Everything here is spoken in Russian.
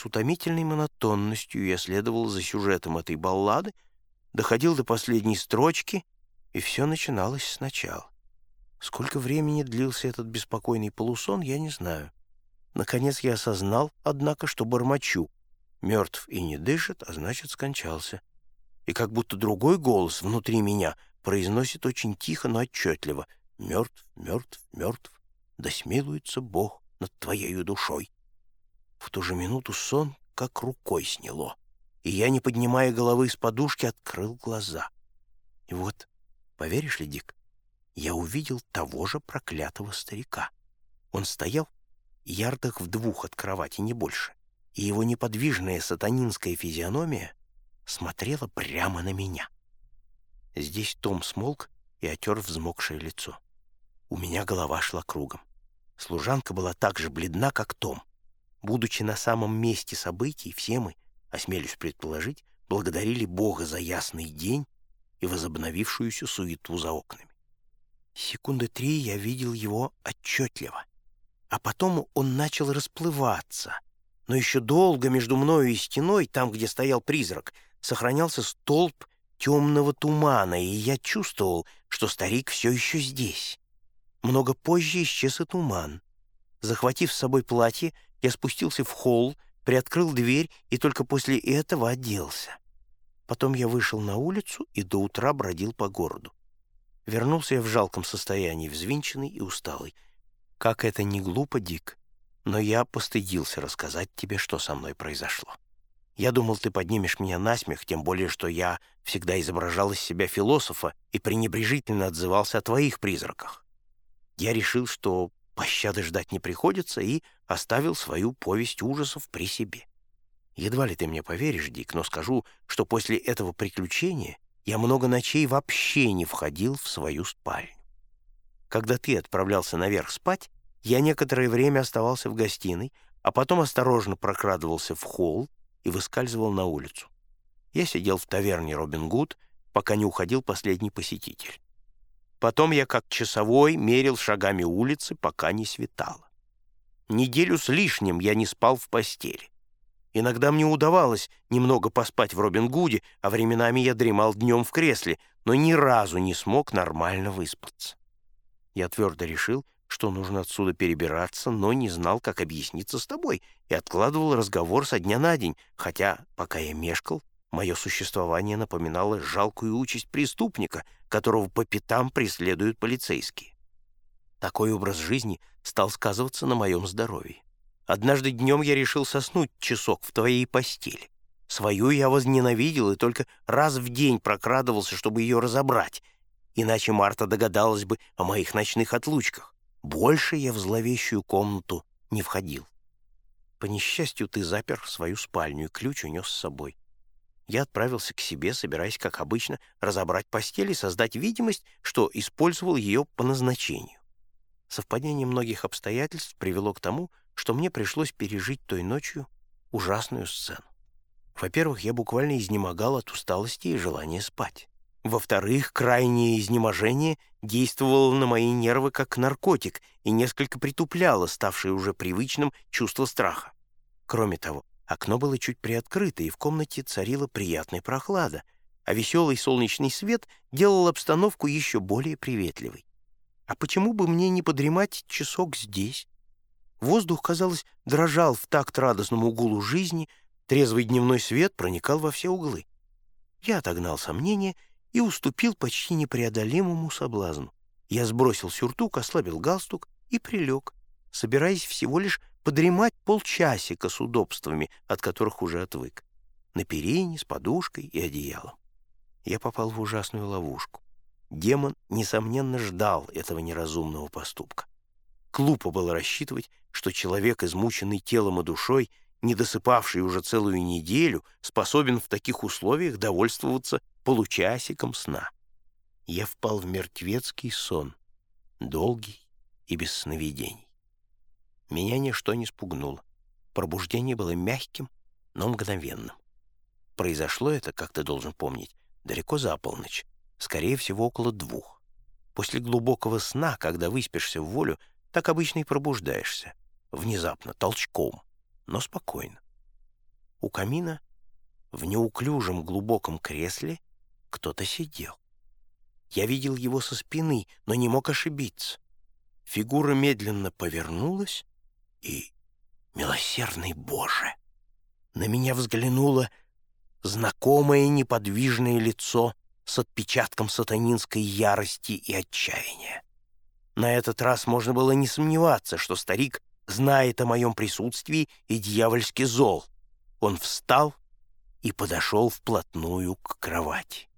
С утомительной монотонностью я следовал за сюжетом этой баллады, доходил до последней строчки, и все начиналось сначала. Сколько времени длился этот беспокойный полусон, я не знаю. Наконец я осознал, однако, что бормочу. Мертв и не дышит, а значит, скончался. И как будто другой голос внутри меня произносит очень тихо, но отчетливо. «Мертв, мертв, мертв, да смилуется Бог над твоею душой». В ту же минуту сон как рукой сняло, и я, не поднимая головы из подушки, открыл глаза. И вот, поверишь ли, Дик, я увидел того же проклятого старика. Он стоял ярдах в двух от кровати, не больше, и его неподвижная сатанинская физиономия смотрела прямо на меня. Здесь Том смолк и отер взмокшее лицо. У меня голова шла кругом. Служанка была так же бледна, как Том. Будучи на самом месте событий, все мы, осмелюсь предположить, благодарили Бога за ясный день и возобновившуюся суету за окнами. Секунды три я видел его отчетливо, а потом он начал расплываться, но еще долго между мною и стеной, там, где стоял призрак, сохранялся столб темного тумана, и я чувствовал, что старик все еще здесь. Много позже исчез и туман. Захватив с собой платье, я спустился в холл, приоткрыл дверь и только после этого оделся. Потом я вышел на улицу и до утра бродил по городу. Вернулся я в жалком состоянии, взвинченный и усталый. Как это не глупо, Дик, но я постыдился рассказать тебе, что со мной произошло. Я думал, ты поднимешь меня на смех, тем более, что я всегда изображал из себя философа и пренебрежительно отзывался о твоих призраках. Я решил, что Пощады ждать не приходится, и оставил свою повесть ужасов при себе. Едва ли ты мне поверишь, Дик, но скажу, что после этого приключения я много ночей вообще не входил в свою спальню. Когда ты отправлялся наверх спать, я некоторое время оставался в гостиной, а потом осторожно прокрадывался в холл и выскальзывал на улицу. Я сидел в таверне «Робин Гуд», пока не уходил последний посетитель. Потом я, как часовой, мерил шагами улицы, пока не светало. Неделю с лишним я не спал в постели. Иногда мне удавалось немного поспать в Робин Гуде, а временами я дремал днем в кресле, но ни разу не смог нормально выспаться. Я твердо решил, что нужно отсюда перебираться, но не знал, как объясниться с тобой, и откладывал разговор со дня на день, хотя, пока я мешкал, Мое существование напоминало жалкую участь преступника, которого по пятам преследуют полицейские. Такой образ жизни стал сказываться на моем здоровье. Однажды днем я решил соснуть часок в твоей постели. Свою я возненавидел и только раз в день прокрадывался, чтобы ее разобрать, иначе Марта догадалась бы о моих ночных отлучках. Больше я в зловещую комнату не входил. По несчастью, ты запер свою спальню и ключ унес с собой я отправился к себе, собираясь, как обычно, разобрать постель и создать видимость, что использовал ее по назначению. Совпадение многих обстоятельств привело к тому, что мне пришлось пережить той ночью ужасную сцену. Во-первых, я буквально изнемогал от усталости и желания спать. Во-вторых, крайнее изнеможение действовало на мои нервы как наркотик и несколько притупляло ставшее уже привычным чувство страха. Кроме того, Окно было чуть приоткрыто, и в комнате царила приятная прохлада, а веселый солнечный свет делал обстановку еще более приветливой. А почему бы мне не подремать часок здесь? Воздух, казалось, дрожал в такт радостному гулу жизни, трезвый дневной свет проникал во все углы. Я отогнал сомнения и уступил почти непреодолимому соблазну. Я сбросил сюртук, ослабил галстук и прилег, собираясь всего лишь подремать полчасика с удобствами, от которых уже отвык. На перине, с подушкой и одеялом. Я попал в ужасную ловушку. Демон, несомненно, ждал этого неразумного поступка. Глупо было рассчитывать, что человек, измученный телом и душой, не досыпавший уже целую неделю, способен в таких условиях довольствоваться получасиком сна. Я впал в мертвецкий сон, долгий и без сновидений. Меня ничто не спугнуло. Пробуждение было мягким, но мгновенным. Произошло это, как ты должен помнить, далеко за полночь, скорее всего, около двух. После глубокого сна, когда выспишься в волю, так обычно и пробуждаешься. Внезапно, толчком, но спокойно. У камина в неуклюжем глубоком кресле кто-то сидел. Я видел его со спины, но не мог ошибиться. Фигура медленно повернулась, и, милосердный Боже, на меня взглянуло знакомое неподвижное лицо с отпечатком сатанинской ярости и отчаяния. На этот раз можно было не сомневаться, что старик знает о моем присутствии и дьявольски зол. Он встал и подошел вплотную к кровати.